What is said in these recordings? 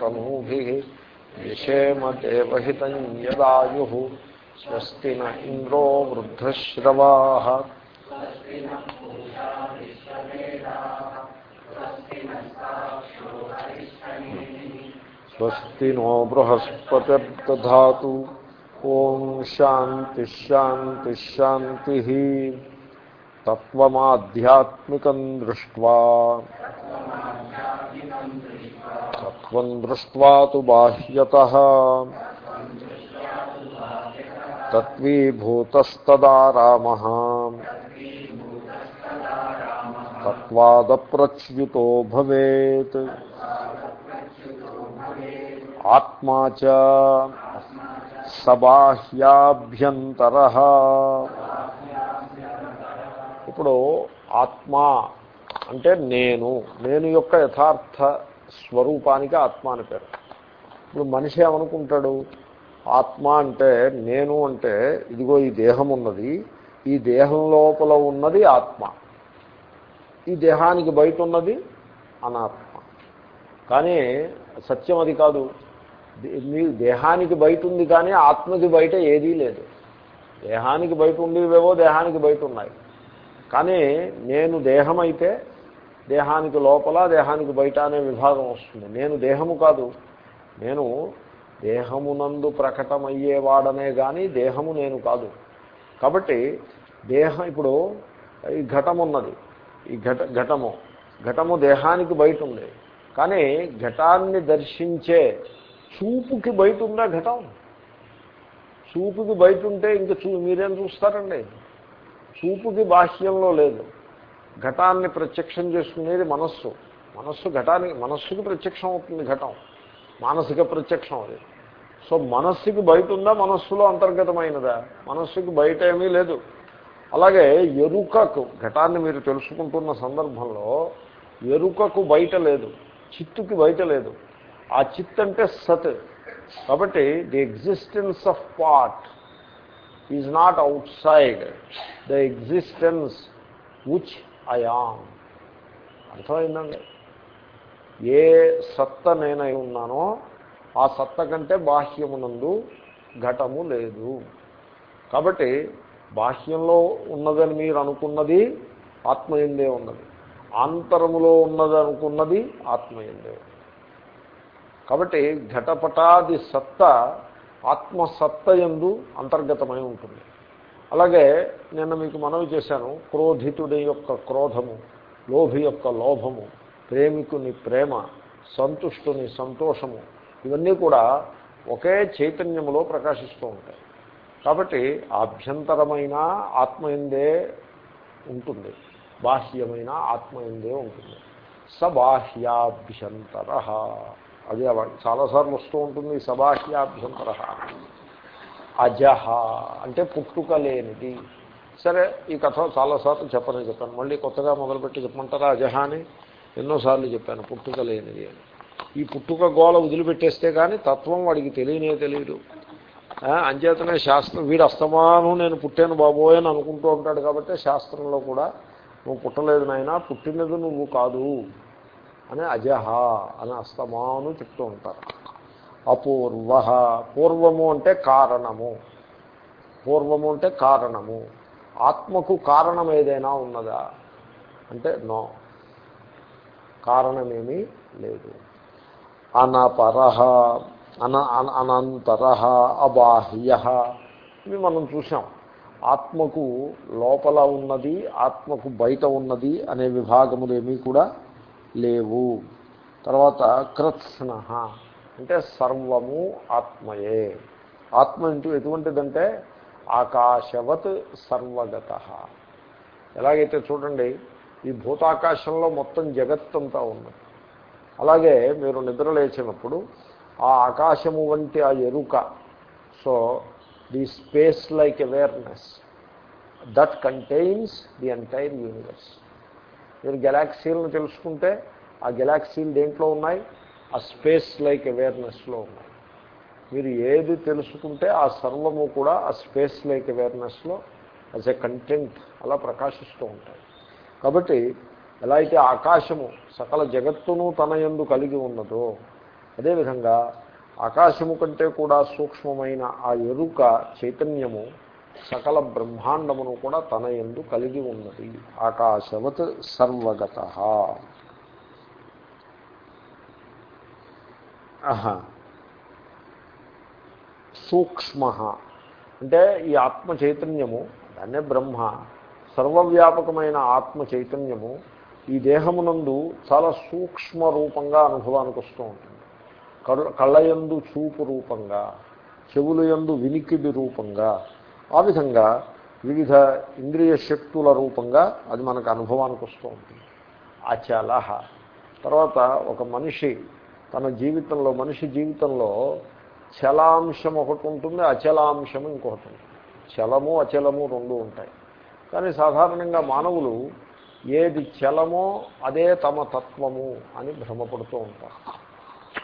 तनूभिः विषेमदेवहितं यदायुः स्वस्ति न इन्द्रो वृद्धश्रवाः। स्वस्ति नो बृहस्पतिर्दधातु। ॐ शान्तिश्शान्तिश्शान्तिः तत्त्वमाध्यात्मिकं दृष्ट्वा సత్వం తత్వమాధ్యాత్మికం దృష్ట్వా తత్వం దృష్ట్వా తు తత్వాదప్రచ్యుతో భవేత్ ఆత్మా చ సబాహ్యాభ్యంతర ఇప్పుడు ఆత్మ అంటే నేను నేను యొక్క యథార్థ స్వరూపానికి ఆత్మ అని పేరు. ఇప్పుడు మనిషి ఏమనుకుంటాడు? ఆత్మ అంటే నేను అంటే ఇదిగో ఈ దేహం ఉన్నది ఈ దేహం లోపల ఉన్నది ఆత్మ. ఈ దేహానికి బయట ఉన్నది అనాత్మ. కానీ సత్యం అది కాదు. మీ దేహానికి బయట ఉంది కానీ ఆత్మకి బయట ఏదీ లేదు. దేహానికి బయట ఉండేవేవో దేహానికి బయట ఉన్నాయి. కానీ నేను దేహం అయితే దేహానికి లోపల దేహానికి బయట అనే విభాగం వస్తుంది. నేను దేహము కాదు. నేను దేహమునందు ప్రకటమయ్యేవాడనే కానీ దేహము నేను కాదు. కాబట్టి దేహం ఇప్పుడు ఈ ఘటం ఉన్నది ఈ ఘట ఘటము. ఘటము దేహానికి బయట ఉంది కానీ ఘటాన్ని దర్శించే చూపుకి బయట ఉందా ఘటం? చూపుకి బయట ఉంటే ఇంక చూ మీరేం చూస్తారండి? చూపుకి బాహ్యంలో లేదు. ఘటాన్ని ప్రత్యక్షం చేసుకునేది మనస్సు. మనస్సు ఘటానికి మనస్సుకి ప్రత్యక్షం అవుతుంది ఘటం. మానసిక ప్రత్యక్షం అది. సో మనస్సుకి బయట ఉందా మనస్సులో అంతర్గతమైనదా? మనస్సుకి బయట ఏమీ లేదు. అలాగే ఎరుకకు ఘటాన్ని మీరు తెలుసుకుంటున్న సందర్భంలో ఎరుకకు బయట లేదు. చిత్తుకి బయట లేదు. ఆ చిత్ అంటే సత్. కాబట్టి the existence of part is not outside. The existence which I am. అర్థమైందండి? ఏ సత్త నేనై ఉన్నానో ఆ సత్త కంటే బాహ్యమునందు ఘటము లేదు. కాబట్టి బాహ్యంలో ఉన్నదని మీరు అనుకున్నది ఆత్మయందే ఉన్నది. ఆంతరములో ఉన్నది అనుకున్నది ఆత్మయందే కాబట్టి ఘటపటాది సత్త ఆత్మసత్త ఎందు అంతర్గతమై ఉంటుంది. అలాగే నిన్న మీకు మనవి చేశాను క్రోధితుడి యొక్క క్రోధము లోభి యొక్క లోభము ప్రేమికుని ప్రేమ సంతుష్టుని సంతోషము ఇవన్నీ కూడా ఒకే చైతన్యములో ప్రకాశిస్తూ ఉంటాయి. కాబట్టి ఆభ్యంతరమైన ఆత్మయందే ఉంటుంది బాహ్యమైన ఆత్మయందే ఉంటుంది. సబాహ్యాభ్యంతర. అది చాలాసార్లు వస్తూ ఉంటుంది సబాహ్యాభ్యంతర. అజహ అంటే పుట్టుక లేనిది. సరే ఈ కథ చాలాసార్లు చెప్పనే చెప్పాను. మళ్ళీ కొత్తగా మొదలుపెట్టి చెప్పమంటారా అజహ అని? ఎన్నోసార్లు చెప్పాను పుట్టుక లేనిది అని. ఈ పుట్టుక గోల వదిలిపెట్టేస్తే కానీ తత్వం వాడికి తెలియనే తెలియదు. అంచేతనే శాస్త్రం వీడు అస్తమానం నేను పుట్టాను బాబోయ్ అని అనుకుంటూ ఉంటాడు కాబట్టి శాస్త్రంలో కూడా నువ్వు పుట్టలేదు నాయన పుట్టినది నువ్వు కాదు అని అజహ అని అస్తమాను చెప్తూ ఉంటారు. అపూర్వ. పూర్వము అంటే కారణము. పూర్వము అంటే కారణము. ఆత్మకు కారణం ఏదైనా ఉన్నదా? అంటే నో. కారణమేమీ లేదు. అనపర అన అనంతర అబాహ్య. ఇవి మనం చూసాం ఆత్మకు లోపల ఉన్నది ఆత్మకు బయట ఉన్నది అనే విభాగములేమీ కూడా లేవు. తర్వాత కృత్స్న. అంటే సర్వము ఆత్మయే. ఆత్మ ఇంటూ ఎటువంటిదంటే ఆకాశవత్ సర్వగత. ఎలాగైతే చూడండి ఈ భూతాకాశంలో మొత్తం జగత్తంతా ఉన్నది అలాగే మీరు నిద్ర లేచినప్పుడు ఆ ఆకాశము వంటి ఆ ఎరుక so the space like awareness that contains the entire universe. మీరు గెలాక్సీలను తెలుసుకుంటే ఆ గెలాక్సీలు దేంట్లో ఉన్నాయి? ఆ స్పేస్ లైక్ అవేర్నెస్లో ఉన్నాయి. మీరు ఏది తెలుసుకుంటే ఆ సర్వము కూడా ఆ స్పేస్ లైక్ అవేర్నెస్లో యాజ్ ఎ కంటెంట్ అలా ప్రకాశిస్తూ ఉంటాయి. కాబట్టి ఎలా అయితే ఆకాశము సకల జగత్తును తన ఎందు కలిగి ఉన్నదో అదేవిధంగా ఆకాశము కంటే కూడా సూక్ష్మమైన ఆ ఎరుక చైతన్యము సకల బ్రహ్మాండమును కూడా తన ఎందు కలిగి ఉన్నది. ఆకాశవత్ సర్వగత. సూక్ష్మ. అంటే ఈ ఆత్మ చైతన్యము దాన్నే బ్రహ్మ. సర్వవ్యాపకమైన ఆత్మ చైతన్యము ఈ దేహమునందు చాలా సూక్ష్మ రూపంగా అనుభవానికి వస్తూ ఉంటుంది. కళ్ళ కళ్ళయందు చూపు రూపంగా చెవుల యందు వినికిడి రూపంగా ఆ విధంగా వివిధ ఇంద్రియ శక్తుల రూపంగా అది మనకు అనుభవానికి వస్తూ ఉంటుంది. అచలహ తర్వాత ఒక మనిషి తన జీవితంలో మనిషి జీవితంలో చలాంశం ఒకటి ఉంటుంది అచలాంశం ఇంకొకటి ఉంటుంది. చలము అచలము రెండు ఉంటాయి. కానీ సాధారణంగా మానవులు ఏది చలమో అదే తమ తత్వము అని భ్రమపడుతూ ఉంటారు.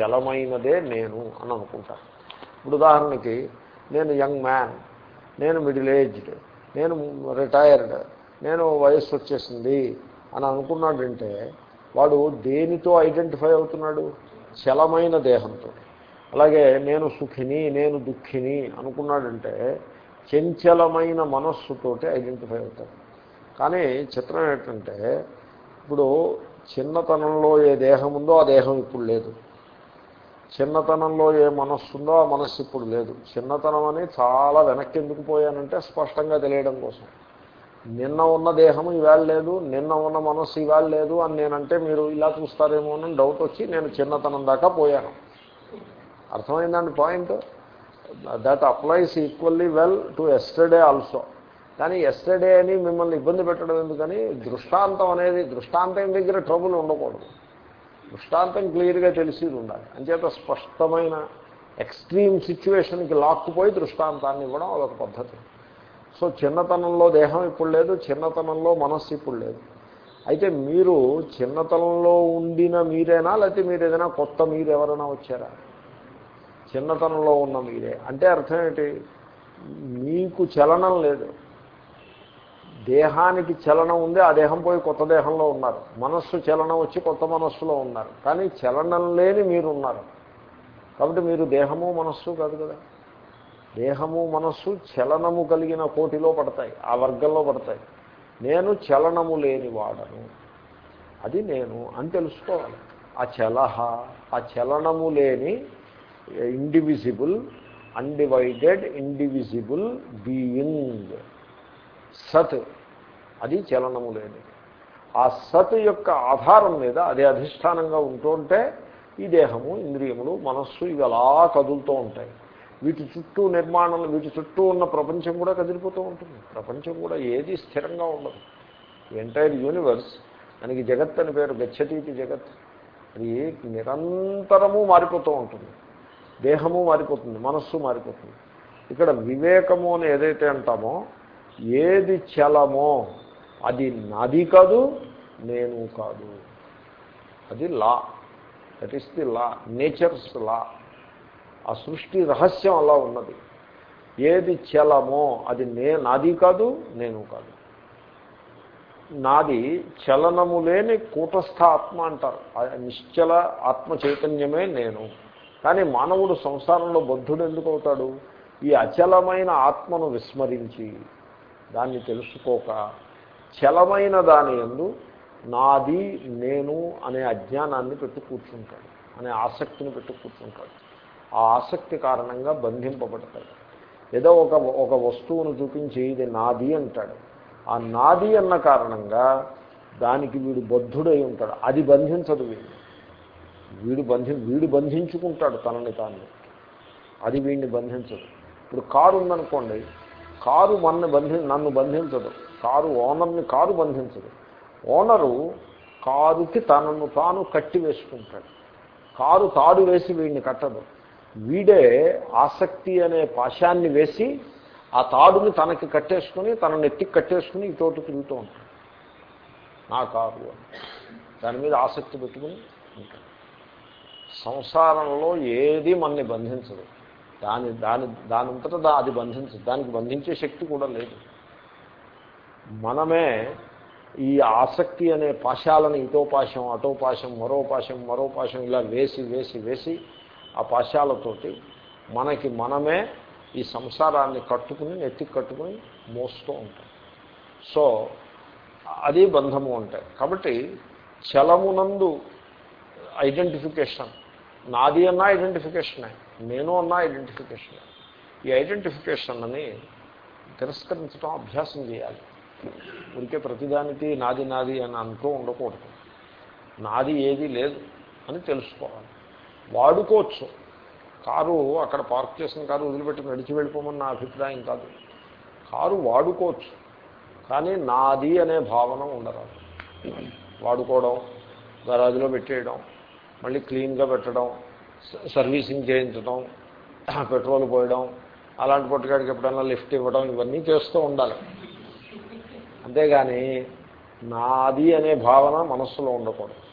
చలమైనదే నేను అని అనుకుంటారు. ఇప్పుడు ఉదాహరణకి నేను యంగ్ మ్యాన్ నేను మిడిల్ ఏజ్డ్ నేను రిటైర్డ్ నేను వయస్సు వచ్చేసింది అని అనుకున్నాడంటే వాడు దేనితో ఐడెంటిఫై అవుతున్నాడు? చలమైన దేహంతో. అలాగే నేను సుఖిని నేను దుఃఖిని అనుకున్నాడంటే చంచలమైన మనస్సుతోటి ఐడెంటిఫై అవుతాడు. కానీ చిత్రం ఏంటంటే ఇప్పుడు చిన్నతనంలో ఏ దేహం ఉందో ఆ దేహం ఇప్పుడు లేదు. చిన్నతనంలో ఏ మనస్సు ఉందో ఆ మనస్సు ఇప్పుడు లేదు. చిన్నతనం అని చాలా వెనక్కి ఎందుకు పోయానంటే స్పష్టంగా తెలియడం కోసం. నిన్న ఉన్న దేహం ఇవాళ లేదు నిన్న ఉన్న మనస్సు ఇవాళ లేదు అని నేనంటే మీరు ఇలా చూస్తారేమో అని డౌట్ వచ్చి నేను చిన్నతనం దాకా పోయాను. అర్థమైందండి point that applies equally well to yesterday also కానీ ఎస్టర్డే అని మిమ్మల్ని ఇబ్బంది పెట్టడం ఎందుకని? దృష్టాంతం అనేది దృష్టాంతం దగ్గర ట్రబుల్ ఉండకూడదు. దృష్టాంతం క్లియర్గా తెలిసేది ఉండాలి. అంచేత స్పష్టమైన ఎక్స్ట్రీమ్ సిచ్యువేషన్కి లాక్కుపోయి దృష్టాంతాన్ని ఇవ్వడం అదొక పద్ధతి. సో చిన్నతనంలో దేహం ఇప్పుడు లేదు చిన్నతనంలో మనస్సు ఇప్పుడు లేదు. అయితే మీరు చిన్నతనంలో ఉండిన మీరేనా లేకపోతే మీరు ఏదైనా కొత్త మీరు ఎవరైనా వచ్చారా? చిన్నతనంలో ఉన్న మీరే. అంటే అర్థం ఏంటి? మీకు చలనం లేదు. దేహానికి చలనం ఉంది ఆ దేహం పోయి కొత్త దేహంలో ఉన్నారు. మనస్సు చలనం వచ్చి కొత్త మనస్సులో ఉన్నారు. కానీ చలనం లేని మీరు ఉన్నారు కాబట్టి మీరు దేహము మనస్సు కాదు కదా. దేహము మనస్సు చలనము కలిగిన కోటిలో పడతాయి ఆ వర్గంలో పడతాయి. నేను చలనము లేని వాడను. అది నేను అని తెలుసుకోవాలి. ఆ చలహ ఆ చలనము లేని ఇండివిజిబుల్ అన్డివైడెడ్ ఇండివిజిబుల్ బీయింగ్ సత్ అది చలనము లేని. ఆ సత్ యొక్క ఆధారం మీద అదే అధిష్టానంగా ఉంటుంటే ఈ దేహము ఇంద్రియములు మనస్సు ఇవి అలా కదులుతూ ఉంటాయి. వీటి చుట్టూ నిర్మాణం వీటి చుట్టూ ఉన్న ప్రపంచం కూడా కదిలిపోతూ ఉంటుంది. ప్రపంచం కూడా ఏది స్థిరంగా ఉండదు. ఎంటైర్ యూనివర్స్ దానికి జగత్ అని పేరు గచ్చతీతి జగత్. అది నిరంతరము మారిపోతూ ఉంటుంది. దేహము మారిపోతుంది మనస్సు మారిపోతుంది. ఇక్కడ వివేకము అని ఏదైతే అంటామో ఏది చలమో అది నాది కాదు నేను కాదు. అది లా. That is the law nature's law ఆ సృష్టి రహస్యం అలా ఉన్నది. ఏది చలమో అది నే నాది కాదు నేను కాదు. నాది చలనము లేని కూటస్థ ఆత్మ అంటారు. నిశ్చల ఆత్మ చైతన్యమే నేను. కానీ మానవుడు సంసారంలో బద్ధుడు ఎందుకు అవుతాడు? ఈ అచలమైన ఆత్మను విస్మరించి దాన్ని తెలుసుకోక చలమైన దాని ఎందు నాది నేను అనే అజ్ఞానాన్ని పెట్టు కూర్చుంటాడు అనే ఆసక్తిని పెట్టు కూర్చుంటాడు. ఆ ఆసక్తి కారణంగా బంధింపబడతాడు. ఏదో ఒక ఒక వస్తువును చూపించి ఇది నాది అంటాడు. ఆ నాది అన్న కారణంగా దానికి వీడు బద్ధుడై ఉంటాడు. అది బంధించదు వీడు. వీడు బంధి వీడు బంధించుకుంటాడు తనని తాను. అది వీడిని బంధించదు. ఇప్పుడు కారు ఉందనుకోండి కారు మన బంధి నన్ను బంధించదు. కారు ఓనర్ని కారు బంధించదు. ఓనరు కారుకి తనను తాను కట్టి వేసుకుంటాడు కారు తాడు వేసి వీడిని కట్టదు. వీడే ఆసక్తి అనే పాశాన్ని వేసి ఆ తాడుని తనకి కట్టేసుకుని తన నెత్తికి కట్టేసుకుని ఇటోటు తిరుగుతూ ఉంటాడు. నా కారు దాని మీద ఆసక్తి పెట్టుకుని ఉంటాడు. సంసారంలో ఏది మనని బంధించదు. దాని దాని దానంతటా అది బంధించదు. దానికి బంధించే శక్తి కూడా లేదు. మనమే ఈ ఆసక్తి అనే పాశాలను ఇటో అటోపాశం అటో పాశం మరో మరో పాశం ఇలా వేసి వేసి వేసి ఆ పాశాలతోటి మనకి మనమే ఈ సంసారాన్ని కట్టుకుని నెత్తి కట్టుకుని మోస్తూ ఉంటాం. సో అది బంధము ఉంటాయి కాబట్టి చలమునందు ఐడెంటిఫికేషన్. నాది అన్న ఐడెంటిఫికేషనే నేను అన్న ఐడెంటిఫికేషనే. ఈ ఐడెంటిఫికేషన్ అని తిరస్కరించడం అభ్యాసం చేయాలి. ఉంటే ప్రతిదానికి నాది నాది అని అంటూ ఉండకూడదు. నాది ఏది లేదు అని తెలుసుకోవాలి. వాడుకోవచ్చు. కారు అక్కడ పార్క్ చేసిన కారు వదిలిపెట్టి నడిచి వెళ్ళిపోమని నా అభిప్రాయం కాదు. కారు వాడుకోవచ్చు. కానీ నాది అనే భావన ఉండరాదు. వాడుకోవడం గరాజులో పెట్టేయడం మళ్ళీ క్లీన్గా పెట్టడం సర్వీసింగ్ చేయించడం పెట్రోల్ పోయడం అలాంటి పొట్టుకాడికి ఎప్పుడైనా లిఫ్ట్ ఇవ్వడం ఇవన్నీ చేస్తూ ఉండాలి. అంతేగాని నాది అనే భావన మనస్సులో ఉండకూడదు.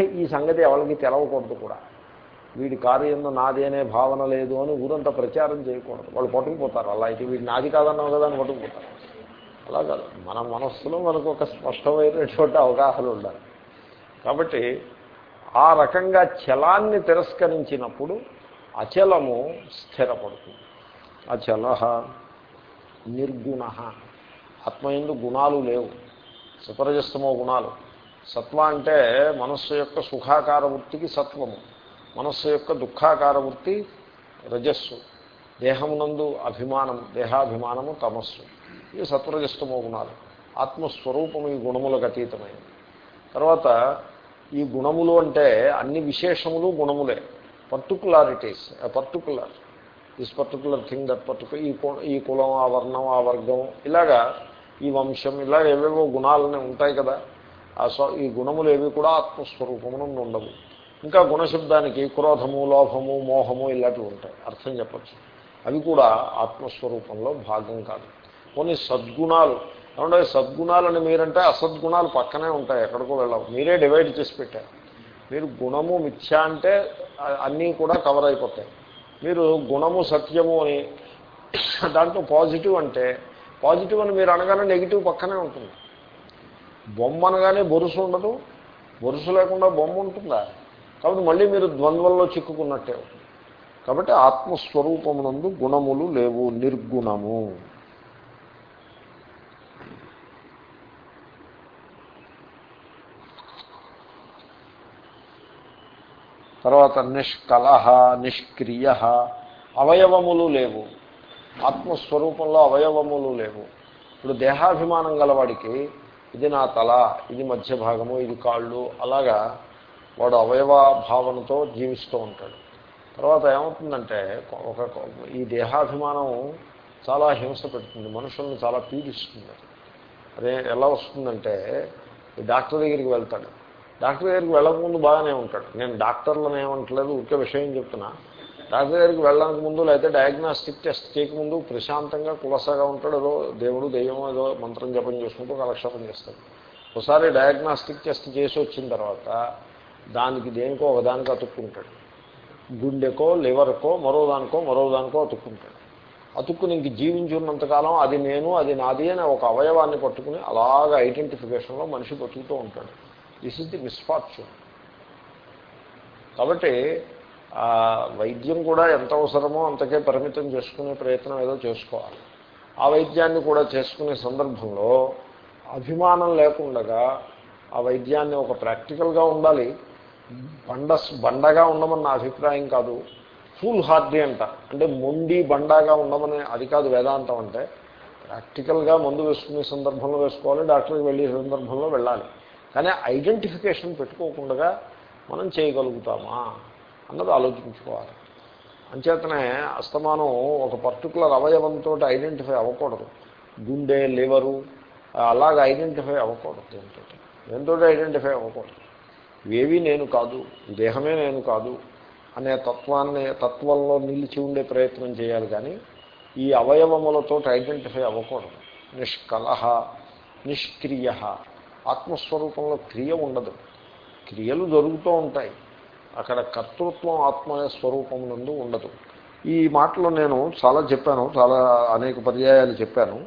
ఈ సంగతి ఎవరికి తెలవకూడదు కూడా. వీడి కారు ఎందు నాది అనే భావన లేదు అని ఊరంతా ప్రచారం చేయకూడదు. వాళ్ళు పట్టుకుపోతారు. అలా అయితే వీడి నాది కాదన్నావు కదా అని పట్టుకుపోతారు. అలా కాదు. మన మనస్సులో మనకు ఒక స్పష్టమైనటువంటి అవగాహన ఉండాలి. కాబట్టి ఆ రకంగా చలాన్ని తిరస్కరించినప్పుడు అచలము స్థిరపడుతుంది. అచల నిర్గుణ. ఆత్మయందు గుణాలు లేవు. సుపరజస్తమో గుణాలు. సత్వ అంటే మనస్సు యొక్క సుఖాకార వృత్తికి సత్వము. మనస్సు యొక్క దుఃఖాకార వృత్తి రజస్సు. దేహమునందు అభిమానం దేహాభిమానము తమస్సు. ఇవి సత్వరజస్తమో గుణాలు. ఆత్మస్వరూపము ఈ గుణములకు అతీతమైనది తర్వాత ఈ గుణములు అంటే అన్ని విశేషములు గుణములే. Particularities particular. This particular thing that particular ఈ ఈ కులం ఆ వర్ణం ఆ వర్గం ఇలాగా ఈ వంశం ఇలాగ ఏవేవో గుణాలనే ఉంటాయి కదా. ఈ గుణములు ఏవి కూడా ఆత్మస్వరూపమును ఉండవు. ఇంకా గుణశబ్దానికి క్రోధము లోభము మోహము ఇలాంటివి ఉంటాయి. అర్థం చెప్పచ్చు. అవి కూడా ఆత్మస్వరూపంలో భాగం కాదు. కొన్ని సద్గుణాలు. ఏమంటే సద్గుణాలని మీరంటే అసద్గుణాలు పక్కనే ఉంటాయి. ఎక్కడికో వెళ్ళవు. మీరే డివైడ్ చేసి పెట్టారు. మీరు గుణము మిథ్య అంటే అన్నీ కూడా కవర్ అయిపోతాయి. మీరు గుణము సత్యము అని దాంట్లో పాజిటివ్ అంటే పాజిటివ్ అని మీరు అనగానే నెగిటివ్ పక్కనే ఉంటుంది. బొమ్మ అనగానే బొరుసు ఉండదు. బొరుసు లేకుండా బొమ్మ ఉంటుందా? కాబట్టి మళ్ళీ మీరు ద్వంద్వంలో చిక్కుకున్నట్టే కాబట్టి ఆత్మస్వరూపమునందు గుణములు లేవు నిర్గుణము. తర్వాత నిష్కలహ నిష్క్రియ అవయవములు లేవు. ఆత్మస్వరూపంలో అవయవములు లేవు. ఇప్పుడు దేహాభిమానం గలవాడికి ఇది నా తల ఇది మధ్య భాగము ఇది కాళ్ళు అలాగా వాడు అవయవ భావనతో జీవిస్తూ ఉంటాడు. తర్వాత ఏమవుతుందంటే ఒక ఈ దేహాభిమానం చాలా హింస పెడుతుంది మనుషుల్ని చాలా పీడిస్తుంది. అదే ఎలా వస్తుందంటే డాక్టర్ దగ్గరికి వెళ్తాడు. డాక్టర్ దగ్గరికి వెళ్ళకముందు బాగానే ఉంటాడు. నేను డాక్టర్లను ఏమంటలేదు ఊరికే విషయం చెప్తున్నా. డాక్టర్ దగ్గరికి వెళ్ళడానికి ముందు లేకపోతే డయాగ్నాస్టిక్ టెస్ట్ చేయకముందు ప్రశాంతంగా కులసగా ఉంటాడు. ఏదో దేవుడు దెయ్యం ఏదో మంత్రం జపం చేసుకుంటూ కలక్షేపం చేస్తాడు. ఒకసారి డయాగ్నాస్టిక్ టెస్ట్ చేసి వచ్చిన తర్వాత దానికి దేనికో ఒకదానికి అతుక్కుంటాడు. గుండెకో లివర్కో మరో దానికో మరో దానికో అతుక్కుంటాడు. అతుక్కుని ఇంక జీవించున్నంతకాలం అది నేను అది నాది అని ఒక అవయవాన్ని పట్టుకుని అలాగ ఐడెంటిఫికేషన్లో మనిషి బతుకుతూ ఉంటాడు. దిస్ ఇస్ ది మిస్ఫార్చ్యూన్ కాబట్టి వైద్యం కూడా ఎంత అవసరమో అంతకే పరిమితం చేసుకునే ప్రయత్నం ఏదో చేసుకోవాలి. ఆ వైద్యాన్ని కూడా చేసుకునే సందర్భంలో అభిమానం లేకుండగా ఆ వైద్యాన్ని ఒక ప్రాక్టికల్గా ఉండాలి. బండ బండగా ఉండమని నా అభిప్రాయం కాదు. ఫుల్ హార్డీ అంట. అంటే మొండి బండాగా ఉండమని అది కాదు వేదాంతం అంటే. ప్రాక్టికల్గా మందు వేసుకునే సందర్భంలో వేసుకోవాలి డాక్టర్కి వెళ్ళే సందర్భంలో వెళ్ళాలి. కానీ ఐడెంటిఫికేషన్ పెట్టుకోకుండా మనం చేయగలుగుతామా? అన్నది ఆలోచించుకోవాలి. అంచేతనే అస్తమానం ఒక పర్టికులర్ అవయవంతో ఐడెంటిఫై అవ్వకూడదు. గుండె లివరు అలాగ ఐడెంటిఫై అవ్వకూడదు దేంతో దేంతో ఐడెంటిఫై అవ్వకూడదు. ఇవేవి నేను కాదు దేహమే నేను కాదు అనే తత్వాన్ని తత్వంలో నిలిచి ఉండే ప్రయత్నం చేయాలి కానీ ఈ అవయవములతో ఐడెంటిఫై అవ్వకూడదు. నిష్కలహ నిష్క్రియ ఆత్మస్వరూపంలో క్రియ ఉండదు. క్రియలు జరుగుతూ ఉంటాయి. అక్కడ కర్తృత్వం ఆత్మ స్వరూపం నందు ఉండదు. ఈ మాటలో నేను చాలా చెప్పాను చాలా అనేక పర్యాయాలు చెప్పాను.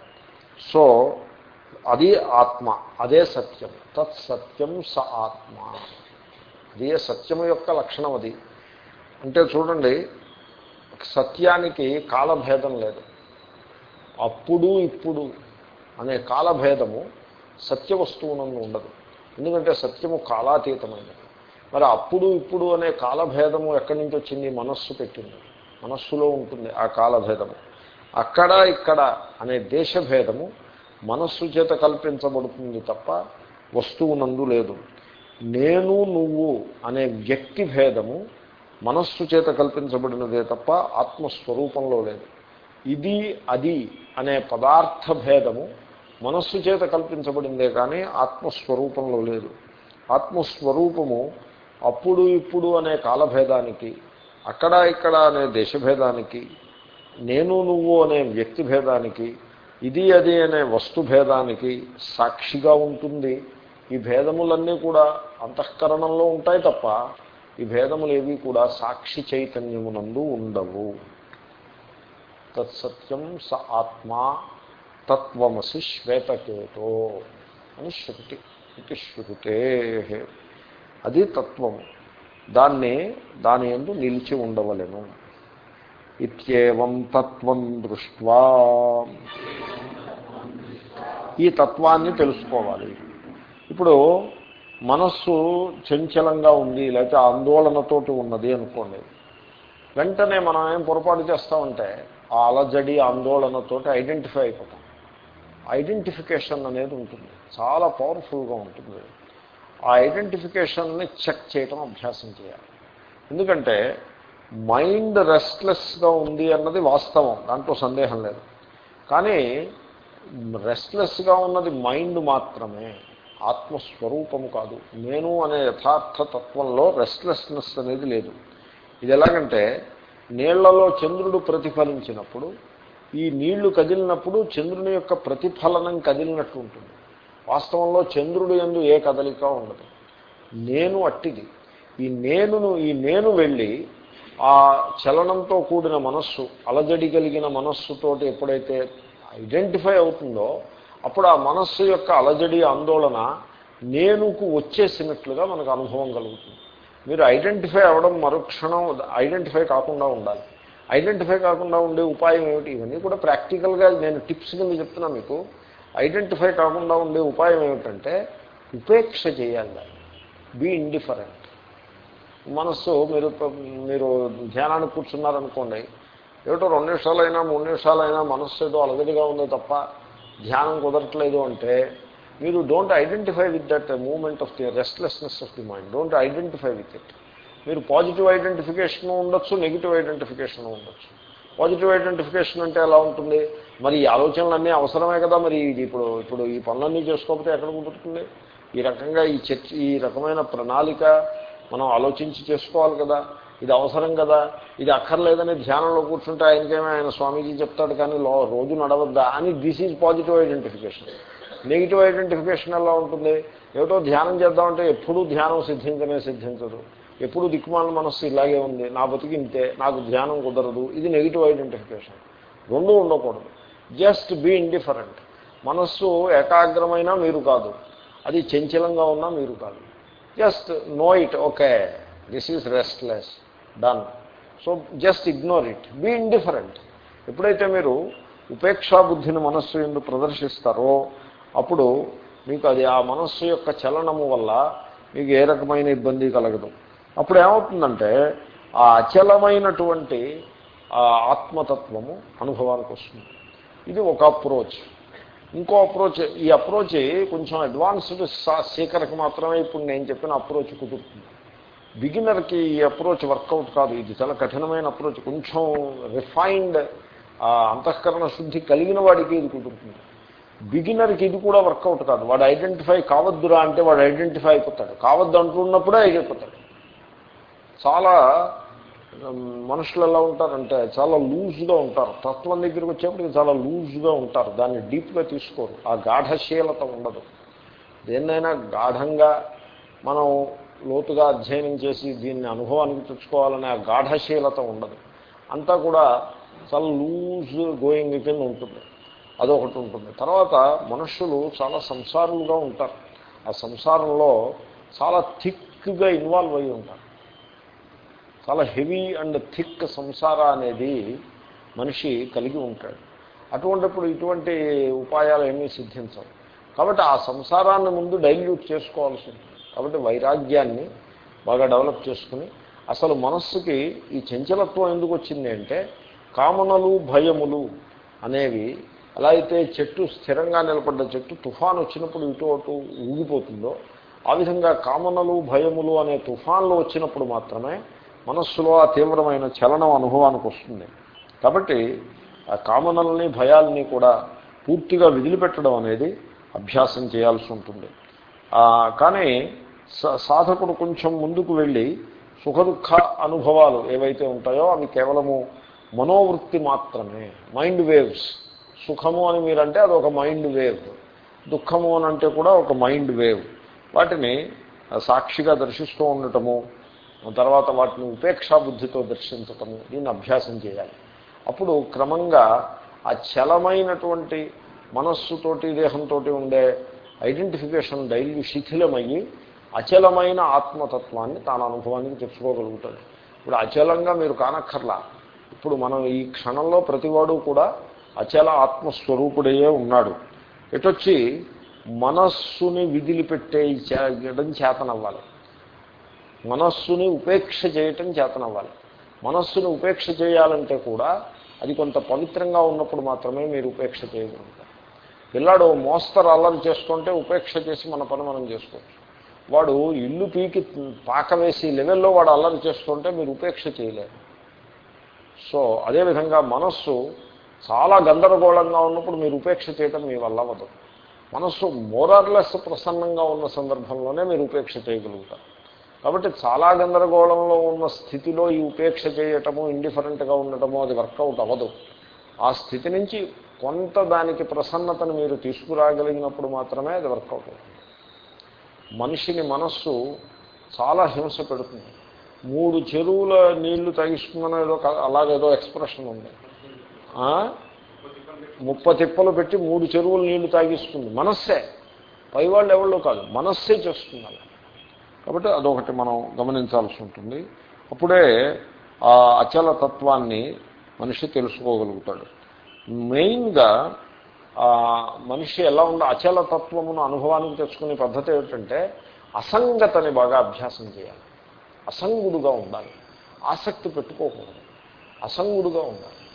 సో అది ఆత్మ అదే సత్యం. తత్ సత్యం స ఆత్మ. అదే సత్యము యొక్క లక్షణం అది. అంటే చూడండి సత్యానికి కాలభేదం లేదు. అప్పుడు ఇప్పుడు అనే కాలభేదము సత్య వస్తువునందు ఉండదు. ఎందుకంటే సత్యము కాలాతీతమైనది. మరి అప్పుడు ఇప్పుడు అనే కాలభేదము ఎక్కడి నుంచి వచ్చింది? మనస్సు పెట్టింది. మనస్సులో ఉంటుంది ఆ కాలభేదము. అక్కడ ఇక్కడ అనే దేశభేదము మనస్సు చేత కల్పించబడుతుంది తప్ప వస్తువునందు లేదు. నేను నువ్వు అనే వ్యక్తి భేదము మనస్సు చేత కల్పించబడినదే తప్ప ఆత్మస్వరూపంలో లేదు. ఇది అది అనే పదార్థ భేదము మనస్సు చేత కల్పించబడిందే కానీ ఆత్మస్వరూపంలో లేదు. ఆత్మస్వరూపము అప్పుడు ఇప్పుడు అనే కాలభేదానికి అక్కడ ఇక్కడ అనే దేశభేదానికి నేను నువ్వు అనే వ్యక్తి భేదానికి ఇది అది అనే వస్తు భేదానికి సాక్షిగా ఉంటుంది. ఈ భేదములన్నీ కూడా అంతఃకరణంలో ఉంటాయి తప్ప ఈ భేదములు ఏవి కూడా సాక్షి చైతన్యమునందు ఉండవు. తత్సత్యం స ఆత్మా తత్వమసి శ్వేతకేతో అని శృతి ఇది శృతే అది తత్వము. దాన్ని దాని ఎందు నిలిచి ఉండవలను. ఇత్యేవం తత్వం దృష్ట్వా. ఈ తత్వాన్ని తెలుసుకోవాలి. ఇప్పుడు మనస్సు చంచలంగా ఉంది లేకపోతే ఆందోళనతోటి ఉన్నది అనుకోండి. వెంటనే మనం ఏం పొరపాటు చేస్తామంటే ఆ అలజడి ఆందోళనతోటి ఐడెంటిఫై అయిపోతాం. ఐడెంటిఫికేషన్ అనేది ఉంటుంది. చాలా పవర్ఫుల్గా ఉంటుంది. ఆ ఐడెంటిఫికేషన్ని చెక్ చేయటం అభ్యాసం చేయాలి. ఎందుకంటే మైండ్ రెస్ట్లెస్గా ఉంది అన్నది వాస్తవం దాంట్లో సందేహం లేదు. కానీ రెస్ట్లెస్గా ఉన్నది మైండ్ మాత్రమే ఆత్మస్వరూపము కాదు. నేను అనే యథార్థ తత్వంలో రెస్ట్లెస్నెస్ అనేది లేదు. ఇది ఎలాగంటే నీళ్ళలో చంద్రుడు ప్రతిఫలించినప్పుడు ఈ నీళ్ళు కదిలినప్పుడు చంద్రుని యొక్క ప్రతిఫలనం కదిలినట్టు ఉంటుంది. వాస్తవంలో చంద్రుడు ఎందు ఏ కదలిక ఉండదు. నేను అట్టిది. ఈ నేనును ఈ నేను వెళ్ళి ఆ చలనంతో కూడిన మనస్సు అలజడి కలిగిన మనస్సుతోటి ఎప్పుడైతే ఐడెంటిఫై అవుతుందో అప్పుడు ఆ మనస్సు యొక్క అలజడి ఆందోళన నేనుకు వచ్చేసినట్లుగా మనకు అనుభవం కలుగుతుంది. మీరు ఐడెంటిఫై అవ్వడం మరుక్షణం ఐడెంటిఫై కాకుండా ఉండాలి. ఐడెంటిఫై కాకుండా ఉండే ఉపాయం ఏమిటి? ఇవన్నీ కూడా ప్రాక్టికల్గా నేను టిప్స్ కింద చెప్తున్నా మీకు. ఐడెంటిఫై కాకుండా ఉండే ఉపాయం ఏమిటంటే ఉపేక్ష చేయాలి బీ ఇండిఫరెంట్ మనస్సు మీరు మీరు ధ్యానానికి కూర్చున్నారనుకోండి ఏమిటో రెండు నిమిషాలైనా మూడు నిమిషాలైనా మనస్సు ఏదో అలగదిగా ఉందో తప్ప ధ్యానం కుదరట్లేదు అంటే మీరు don't identify with that moment of the restlessness of the mind don't identify with it మీరు పాజిటివ్ ఐడెంటిఫికేషన్ ఉండొచ్చు నెగిటివ్ ఐడెంటిఫికేషన్ ఉండొచ్చు. పాజిటివ్ ఐడెంటిఫికేషన్ అంటే ఎలా ఉంటుంది? మరి ఈ ఆలోచనలన్నీ అవసరమే కదా మరి? ఇది ఇప్పుడు ఇప్పుడు ఈ పనులన్నీ చేసుకోకపోతే ఎక్కడ కుదురుతుంది? ఈ రకంగా ఈ చర్చ ఈ రకమైన ప్రణాళిక మనం ఆలోచించి చేసుకోవాలి కదా? ఇది అవసరం కదా? ఇది అక్కర్లేదని ధ్యానంలో కూర్చుంటే ఆయనకేమో ఆయన స్వామీజీ చెప్తాడు కానీ లో రోజు నడవద్దా అని this is positive identification negative identification ఎలా ఉంటుంది? ఏమిటో ధ్యానం చేద్దామంటే ఎప్పుడూ ధ్యానం సిద్ధించనే సిద్ధించదు. ఎప్పుడు దిక్కుమాల మనస్సు ఇలాగే ఉంది నా బతికి ఇంతే నాకు ధ్యానం కుదరదు ఇది నెగిటివ్ ఐడెంటిఫికేషన్ రెండూ ఉండకూడదు. జస్ట్ బీ ఇండిఫరెంట్ మనస్సు ఏకాగ్రమైనా మీరు కాదు. అది చంచలంగా ఉన్నా మీరు కాదు. Just know it okay this is restless done so just ignore it be indifferent ఎప్పుడైతే మీరు ఉపేక్షా బుద్ధిని మనస్సు ఎందు ప్రదర్శిస్తారో అప్పుడు మీకు అది ఆ మనస్సు యొక్క చలనము వల్ల మీకు ఏ రకమైన ఇబ్బంది కలగదు. అప్పుడు ఏమవుతుందంటే ఆ అచలమైనటువంటి ఆత్మతత్వము అనుభవానికి వస్తుంది. ఇది ఒక అప్రోచ్. ఇంకో అప్రోచ్ ఈ అప్రోచ్ కొంచెం అడ్వాన్స్డ్ సీకర్కి మాత్రమే ఇప్పుడు నేను చెప్పిన అప్రోచ్ కుదురుతుంది. బిగినర్కి ఈ అప్రోచ్ వర్కౌట్ కాదు. ఇది చాలా కఠినమైన అప్రోచ్. కొంచెం రిఫైన్డ్ అంతఃకరణ శుద్ధి కలిగిన వాడికి ఇది కుదురుతుంది. బిగినర్కి ఇది కూడా వర్కౌట్ కాదు. వాడు ఐడెంటిఫై కావద్దురా అంటే వాడు ఐడెంటిఫై అయిపోతాడు. కావద్దు అంటున్నప్పుడే అయిపోతాడు. చాలా మనుషులు ఎలా ఉంటారంటే చాలా లూజ్గా ఉంటారు. తత్వం దగ్గరికి వచ్చేప్పటికి చాలా లూజ్గా ఉంటారు. దాన్ని డీప్గా తీసుకోరు. ఆ గాఢశీలత ఉండదు. దేన్నైనా గాఢంగా మనం లోతుగా అధ్యయనం చేసి దీన్ని అనుభవానికి తెచ్చుకోవాలనే ఆ గాఢశీలత ఉండదు. అంతా కూడా చాలా లూజ్ గోయింగ్ కింద ఉంటుంది. అదొకటి ఉంటుంది. తర్వాత మనుషులు చాలా సంసారులుగా ఉంటారు. ఆ సంసారంలో చాలా థిక్గా ఇన్వాల్వ్ అయి ఉంటారు. చాలా హెవీ అండ్ థిక్ సంసార అనేది మనిషి కలిగి ఉంటాడు. అటువంటిప్పుడు ఇటువంటి ఉపాయాలు ఏమీ సిద్ధించవు. కాబట్టి ఆ సంసారాన్ని ముందు డైల్యూట్ చేసుకోవాల్సి ఉంటుంది. కాబట్టి వైరాగ్యాన్ని బాగా డెవలప్ చేసుకుని అసలు మనస్సుకి ఈ చంచలత్వం ఎందుకు వచ్చింది అంటే కామనలు భయములు అనేవి ఎలా అయితే చెట్టు స్థిరంగా నిలబడ్డ చెట్టు తుఫాన్ వచ్చినప్పుడు ఇటు అటు ఊగిపోతుందో ఆ విధంగా కామనలు భయములు అనే తుఫాన్లు వచ్చినప్పుడు మాత్రమే మనస్సులో ఆ తీవ్రమైన చలనం అనుభవానికి వస్తుంది. కాబట్టి ఆ కామనల్ని భయాల్ని కూడా పూర్తిగా విదిలిపెట్టడం అనేది అభ్యాసం చేయాల్సి ఉంటుంది. కానీ సాధకుడు కొంచెం ముందుకు వెళ్ళి సుఖదుఖ అనుభవాలు ఏవైతే ఉంటాయో అవి కేవలము మనోవృత్తి మాత్రమే. Mind waves. సుఖము అని మీరంటే అది ఒక మైండ్ వేవ్. దుఃఖము అని అంటే కూడా ఒక మైండ్ వేవ్. వాటిని సాక్షిగా దర్శిస్తూ ఉండటము తర్వాత వాటిని ఉపేక్షా బుద్ధితో దర్శించటము దీన్ని అభ్యాసం చేయాలి. అప్పుడు క్రమంగా ఆ చలమైనటువంటి మనస్సుతోటి దేహంతో ఉండే ఐడెంటిఫికేషన్ డైలీ శిథిలమయ్యి అచలమైన ఆత్మతత్వాన్ని తాను అనుభవానికి తెచ్చుకోగలుగుతాడు. ఇప్పుడు అచలంగా మీరు కానక్కర్లా. ఇప్పుడు మనం ఈ క్షణంలో ప్రతివాడు కూడా అచల ఆత్మస్వరూపుడయ్యే ఉన్నాడు. ఎటొచ్చి మనస్సుని విదిలిపెట్టేయడం చేతనవ్వాలి. మనస్సుని ఉపేక్ష చేయటం చేతనవ్వాలి. మనస్సుని ఉపేక్ష చేయాలంటే కూడా అది కొంత పవిత్రంగా ఉన్నప్పుడు మాత్రమే మీరు ఉపేక్ష చేయగలుగుతారు. పిల్లాడు మోస్తరు అల్లరి చేసుకుంటే ఉపేక్ష చేసి మన పని మనం చేసుకోవచ్చు. వాడు ఇల్లు పీకి పాక వేసి లెవెల్లో వాడు అల్లరి చేసుకుంటే మీరు ఉపేక్ష చేయలేరు. సో అదేవిధంగా మనస్సు చాలా గందరగోళంగా ఉన్నప్పుడు మీరు ఉపేక్ష చేయటం మీ వల్ల అవ్వదు. మనస్సు మోరార్లెస్ ప్రసన్నంగా ఉన్న సందర్భంలోనే మీరు ఉపేక్ష చేయగలుగుతారు. కాబట్టి చాలా గందరగోళంలో ఉన్న స్థితిలో ఈ ఉపేక్ష చేయటము ఇండిఫరెంట్గా ఉండటము అది వర్కౌట్ అవ్వదు. ఆ స్థితి నుంచి కొంత దానికి ప్రసన్నతను మీరు తీసుకురాగలిగినప్పుడు మాత్రమే అది వర్కౌట్ అవుతుంది. మనిషిని మనస్సు చాలా హింస పెడుతుంది. మూడు చెరువుల నీళ్ళు తగిస్తుందనో ఏదో అలాగేదో ఎక్స్ప్రెషన్ ఉంది. ముప్ప తిప్పలు పెట్టి మూడు చెరువులు నీళ్ళు తాగిస్తుంది. మనస్సే. పైవాళ్ళు ఎవళ్ళు కాదు. మనస్సే చేస్తుంది అలా కాబట్టి అదొకటి మనం గమనించాల్సి ఉంటుంది. అప్పుడే ఆ అచల తత్వాన్ని మనిషి తెలుసుకోగలుగుతాడు. మెయిన్గా మనిషి ఎలా ఉండ అచల తత్వమును అనుభవానికి తెచ్చుకునే పద్ధతి ఏమిటంటే అసంగతని బాగా అభ్యాసం చేయాలి. అసంగుడుగా ఉండాలి. ఆసక్తి పెట్టుకోకూడదు. అసంగుడుగా ఉండాలి.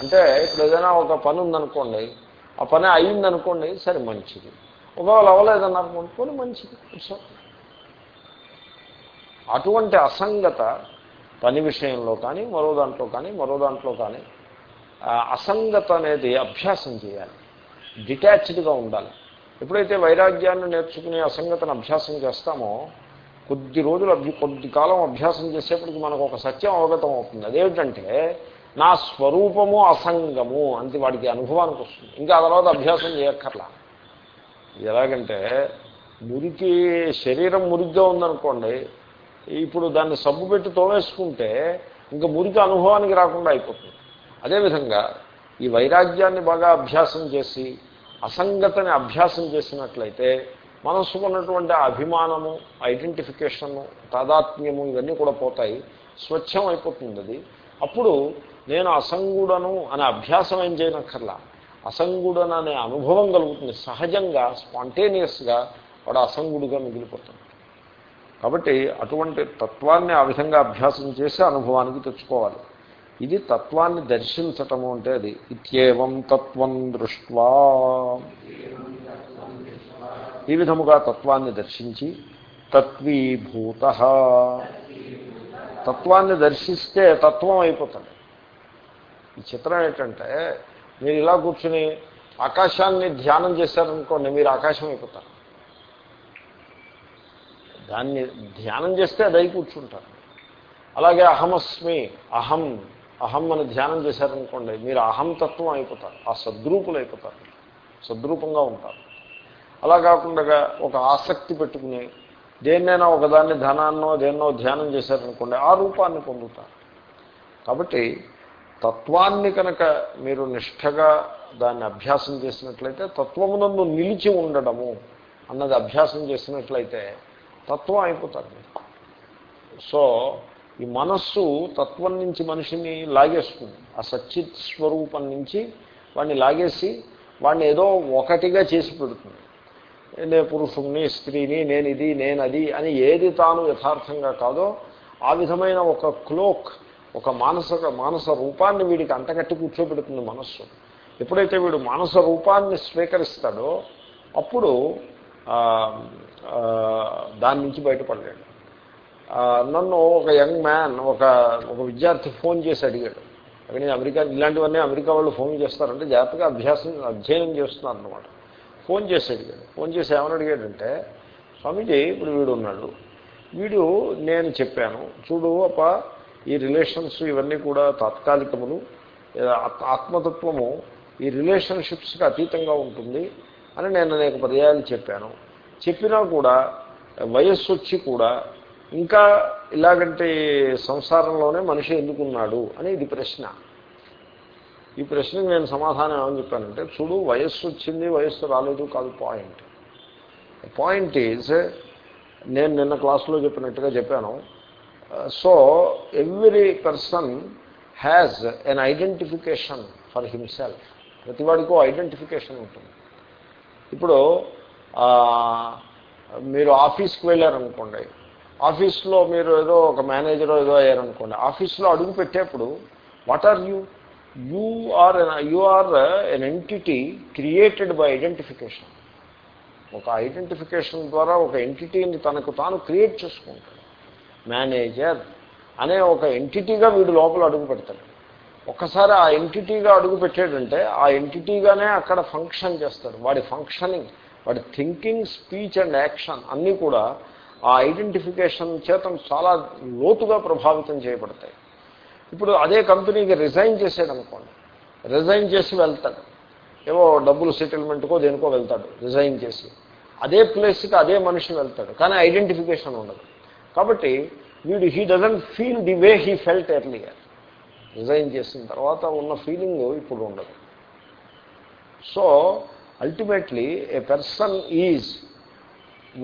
అంటే ఇప్పుడు ఏదైనా ఒక పని ఉందనుకోండి ఆ పని అయిందనుకోండి సరే మంచిది. ఒకవేళ అవ్వలేదన్నారు మంచిది. ఇట్స్ అటువంటి అసంగత పని విషయంలో కానీ మరో దాంట్లో కానీ మరో దాంట్లో కానీ అసంగత అనేది అభ్యాసం చేయాలి. డిటాచ్డ్గా ఉండాలి. ఎప్పుడైతే వైరాగ్యాన్ని నేర్చుకునే అసంగతను అభ్యాసం చేస్తామో కొద్ది రోజులు అభ్య కొద్ది కాలం అభ్యాసం చేసేప్పటికి మనకు ఒక సత్యం అవగతం అవుతుంది. అదేమిటంటే నా స్వరూపము అసంగము అంతే వాడికి అనుభవానికి వస్తుంది. ఇంకా ఆ తర్వాత అభ్యాసం చేయక్కర్లా. ఎలాగంటే మురికి శరీరం మురిగ్గా ఉందనుకోండి ఇప్పుడు దాన్ని సబ్బు పెట్టి తోమేసుకుంటే ఇంకా మురికి అనుభవానికి రాకుండా అయిపోతుంది. అదేవిధంగా ఈ వైరాగ్యాన్ని బాగా అభ్యాసం చేసి అసంగతని అభ్యాసం చేసినట్లయితే మనస్సుకున్నటువంటి అభిమానము ఐడెంటిఫికేషను తాదాత్మ్యము ఇవన్నీ కూడా పోతాయి. స్వచ్ఛం అయిపోతుంది అది. అప్పుడు నేను అసంగుడను అనే అభ్యాసం ఏం చేయనక్కర్లా. అసంగుడను అనే అనుభవం కలుగుతుంది. సహజంగా స్పాంటేనియస్గా వాడు అసంగుడుగా మిగిలిపోతుంది కాబట్టి అటువంటి తత్వాన్ని ఆ విధంగా అభ్యాసం చేసి అనుభవానికి తెచ్చుకోవాలి. ఇది తత్వాన్ని దర్శించటము అంటే అది. ఇత్యేవం తత్వం దృష్ట్వా. ఈ విధముగా తత్వాన్ని దర్శించి తత్వీభూత. తత్వాన్ని దర్శిస్తే తత్వం అయిపోతుంది. ఈ చిత్రం ఏంటంటే మీరు ఇలా కూర్చుని ఆకాశాన్ని ధ్యానం చేశారనుకోండి మీరు ఆకాశం అయిపోతారు. దాన్ని ధ్యానం చేస్తే అది అయి కూర్చుంటారు. అలాగే అహమస్మి అహం అహం అని ధ్యానం చేశారనుకోండి మీరు అహంతత్వం అయిపోతారు ఆ సద్రూపులు అయిపోతారు సద్రూపంగా ఉంటారు. అలా కాకుండా ఒక ఆసక్తి పెట్టుకుని దేన్నైనా ఒకదాన్ని ధనాన్నో దేన్నో ధ్యానం చేశారనుకోండి ఆ రూపాన్ని పొందుతారు. కాబట్టి తత్వాన్ని కనుక మీరు నిష్ఠగా దాన్ని అభ్యాసం చేసినట్లయితే తత్వమునందు నిలిచి ఉండడము అన్నది అభ్యాసం చేసినట్లయితే తత్వం అయిపోతారు సో ఈ మనస్సు తత్వం నుంచి మనిషిని లాగేస్తుంది. ఆ సచ్చిత్ స్వరూపం నుంచి వాడిని లాగేసి వాడిని ఏదో ఒకటిగా చేసి పెడుతుంది. నేను పురుషుణ్ణి స్త్రీని నేను ఇది నేను అది అని ఏది తాను యథార్థంగా కాదో ఆ విధమైన ఒక క్లోక్ ఒక మానసిక మానస రూపాన్ని వీడికి అంటగట్టి కూర్చోబెడుతుంది మనస్సు. ఎప్పుడైతే వీడు మానస రూపాన్ని స్వీకరిస్తాడో అప్పుడు దాని నుంచి బయటపడలేడు. నన్ను ఒక యంగ్ మ్యాన్ ఒక ఒక విద్యార్థి ఫోన్ చేసి అడిగాడు. అక్కడ అమెరికా ఇలాంటివన్నీ అమెరికా వాళ్ళు ఫోన్ చేస్తారంటే జాగ్రత్తగా అభ్యాసం అధ్యయనం చేస్తున్నారు అనమాట ఫోన్ చేసి అడిగాడు. ఫోన్ చేసి ఏమని అడిగాడంటే స్వామీజీ ఇప్పుడు వీడు ఉన్నాడు. వీడు నేను చెప్పాను. చూడు అప్ప ఈ రిలేషన్స్ ఇవన్నీ కూడా తాత్కాలికములు. ఆత్మతత్వము ఈ రిలేషన్షిప్స్కి అతీతంగా ఉంటుంది. అని నేను అనేక పర్యాయాలు చెప్పాను. చెప్పినా కూడా వయస్సు వచ్చి కూడా ఇంకా ఇలాగంటే సంసారంలోనే మనిషి ఎందుకున్నాడు అని ఇది ప్రశ్న. ఈ ప్రశ్నకు నేను సమాధానం ఏమని చెప్పానంటే చూడు వయస్సు వచ్చింది వయస్సు రాలేదు కాదు పాయింట్. పాయింట్ ఈజ్ నేను నిన్న క్లాసులో చెప్పినట్టుగా చెప్పాను. So every person has an identification for himself. ప్రతివాడికో identification ఉంటుంది. ఇప్పుడు మీరు ఆఫీస్కి వెళ్ళారనుకోండి ఆఫీస్లో మీరు ఏదో ఒక మేనేజర్ ఏదో అయ్యారనుకోండి ఆఫీస్లో అడుగు పెట్టేప్పుడు what are you you are you are an entity created by identification ఒక ఐడెంటిఫికేషన్ ద్వారా ఒక ఎంటిటీని తనకు తాను క్రియేట్ చేసుకుంటాడు. మేనేజర్ అనే ఒక ఎంటిటీగా వీడు లోపల అడుగు పెడతాడు. ఒక్కసారి ఆ ఎంటిటీగా అడుగు పెట్టాడంటే ఆ ఎంటిటీగానే అక్కడ ఫంక్షన్ చేస్తాడు వాడి ఫంక్షనింగ్ వాడి థింకింగ్ స్పీచ్ అండ్ యాక్షన్ అన్నీ కూడా ఆ ఐడెంటిఫికేషన్ చేత చాలా లోతుగా ప్రభావితం చేయబడతాయి. ఇప్పుడు అదే కంపెనీకి రిజైన్ చేసాడు అనుకోండి రిజైన్ చేసి వెళ్తాడు. ఏవో డబ్బులు సెటిల్మెంట్కో దేనికో వెళ్తాడు రిజైన్ చేసి. అదే ప్లేస్కి అదే మనిషి వెళ్తాడు. కానీ ఐడెంటిఫికేషన్ ఉండదు. కాబట్టి వీడు he doesn't feel the way he felt earlier resign చేసిన తర్వాత ఉన్న ఫీలింగ్ ఇప్పుడు ఉండదు. So ultimately a person is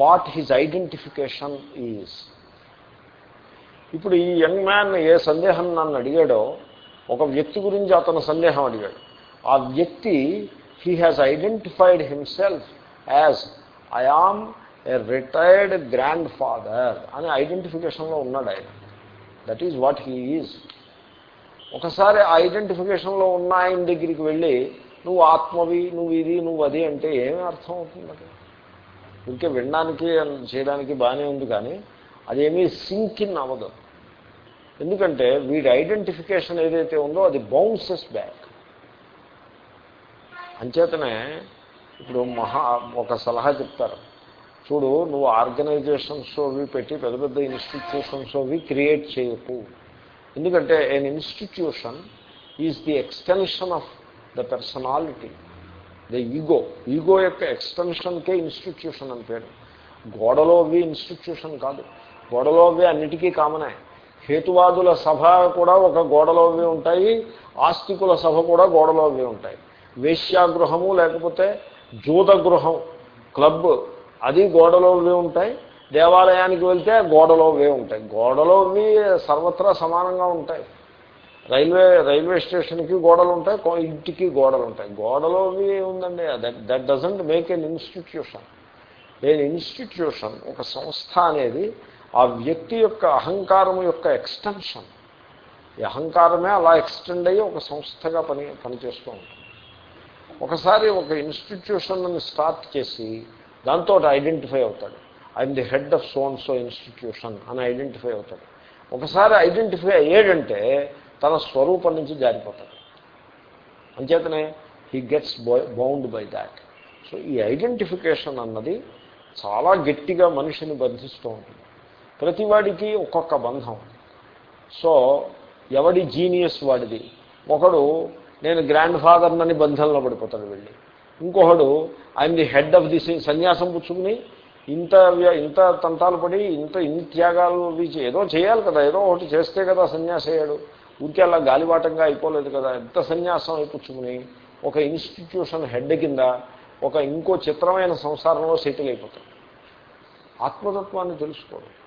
what his identification is ఇప్పుడు ఈ యంగ్ మ్యాన్ ఏ సందేహం నన్ను అడిగాడో ఒక వ్యక్తి గురించి అతను సందేహం అడిగాడు. ఆ వ్యక్తి he has identified himself as I am a retired grandfather అని ఐడెంటిఫికేషన్లో ఉన్నాడు ఆయన. That is what he is ఒకసారి ఐడెంటిఫికేషన్లో ఉన్న ఆయన దగ్గరికి వెళ్ళి నువ్వు ఆత్మవి నువ్వు ఇది నువ్వు అది అంటే ఏమి అర్థం అవుతుంది అది? ఇంకే వినడానికి చేయడానికి బాగానే ఉంది కానీ అదేమీ సింకిన్ అవ్వదు. ఎందుకంటే వీడి ఐడెంటిఫికేషన్ ఏదైతే ఉందో అది బౌన్సెస్ బ్యాక్. అంచేతనే ఇప్పుడు మహా ఒక సలహా చెప్తారు. చూడు నువ్వు ఆర్గనైజేషన్స్ అవి పెట్టి పెద్ద పెద్ద ఇన్స్టిట్యూషన్స్ అవి క్రియేట్ చేయకు. ఎందుకంటే an institution is the extension of the personality the ego ego యొక్క ఎక్స్టెన్షన్కే ఇన్స్టిట్యూషన్ అని పేరు. గోడలో అవి ఇన్స్టిట్యూషన్ కాదు. గోడలో అవి అన్నిటికీ కామనే. హేతువాదుల సభ కూడా ఒక గోడలో అవి ఉంటాయి. ఆస్తికుల సభ కూడా గోడలో అవి ఉంటాయి. వేశ్యాగృహము లేకపోతే జూతగృహం క్లబ్ అది గోడలోవి ఉంటాయి. దేవాలయానికి వెళ్తే గోడలో గోడలోవే ఉంటాయి. గోడలోవి సర్వత్రా సమానంగా ఉంటాయి. రైల్వే రైల్వే స్టేషన్కి గోడలు ఉంటాయి ఇంటికి గోడలు ఉంటాయి. గోడలోవి ఉందండి. That that doesn't make an institution నేను ఇన్స్టిట్యూషన్ ఒక సంస్థ అనేది ఆ వ్యక్తి యొక్క అహంకారం యొక్క ఎక్స్టెన్షన్ ఈ అహంకారమే అలా ఎక్స్టెండ్ అయ్యి ఒక సంస్థగా పని పనిచేస్తూ ఉంటుంది. ఒకసారి ఒక ఇన్స్టిట్యూషన్ స్టార్ట్ చేసి దాంతో ఐడెంటిఫై అవుతాడు. I'm the head of so and so institution అని ఐడెంటిఫై అవుతాడు. ఒకసారి ఐడెంటిఫై అయ్యాడంటే తన స్వరూపం నుంచి జారిపోతాడు. అంచేతనే he gets bound by that so ఈ ఐడెంటిఫికేషన్ అన్నది చాలా గట్టిగా మనిషిని బంధిస్తూ ఉంటుంది. ప్రతివాడికి ఒక్కొక్క బంధం. సో ఎవడి జీనియస్ వాడిది? ఒకడు నేను గ్రాండ్ ఫాదర్నని బంధంలో పడిపోతాడు వెళ్ళి. ఇంకొకడు I'm the head of the సన్యాసం పుచ్చుకుని ఇంత ఇంత తంతాలు పడి ఇంత ఇన్ని త్యాగాలు ఏదో చేయాలి కదా ఏదో ఒకటి చేస్తే కదా సన్యాసం అయ్యాడు ఊరికే అలా గాలివాటంగా అయిపోలేదు కదా ఎంత సన్యాసం అయిపుచ్చుకుని ఒక ఇన్స్టిట్యూషన్ హెడ్ కింద ఒక ఇంకో చిత్రమైన సంసారంలో సెటిల్ అయిపోతాడు. ఆత్మతత్వాన్ని తెలుసుకోవడం